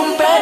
Itu isi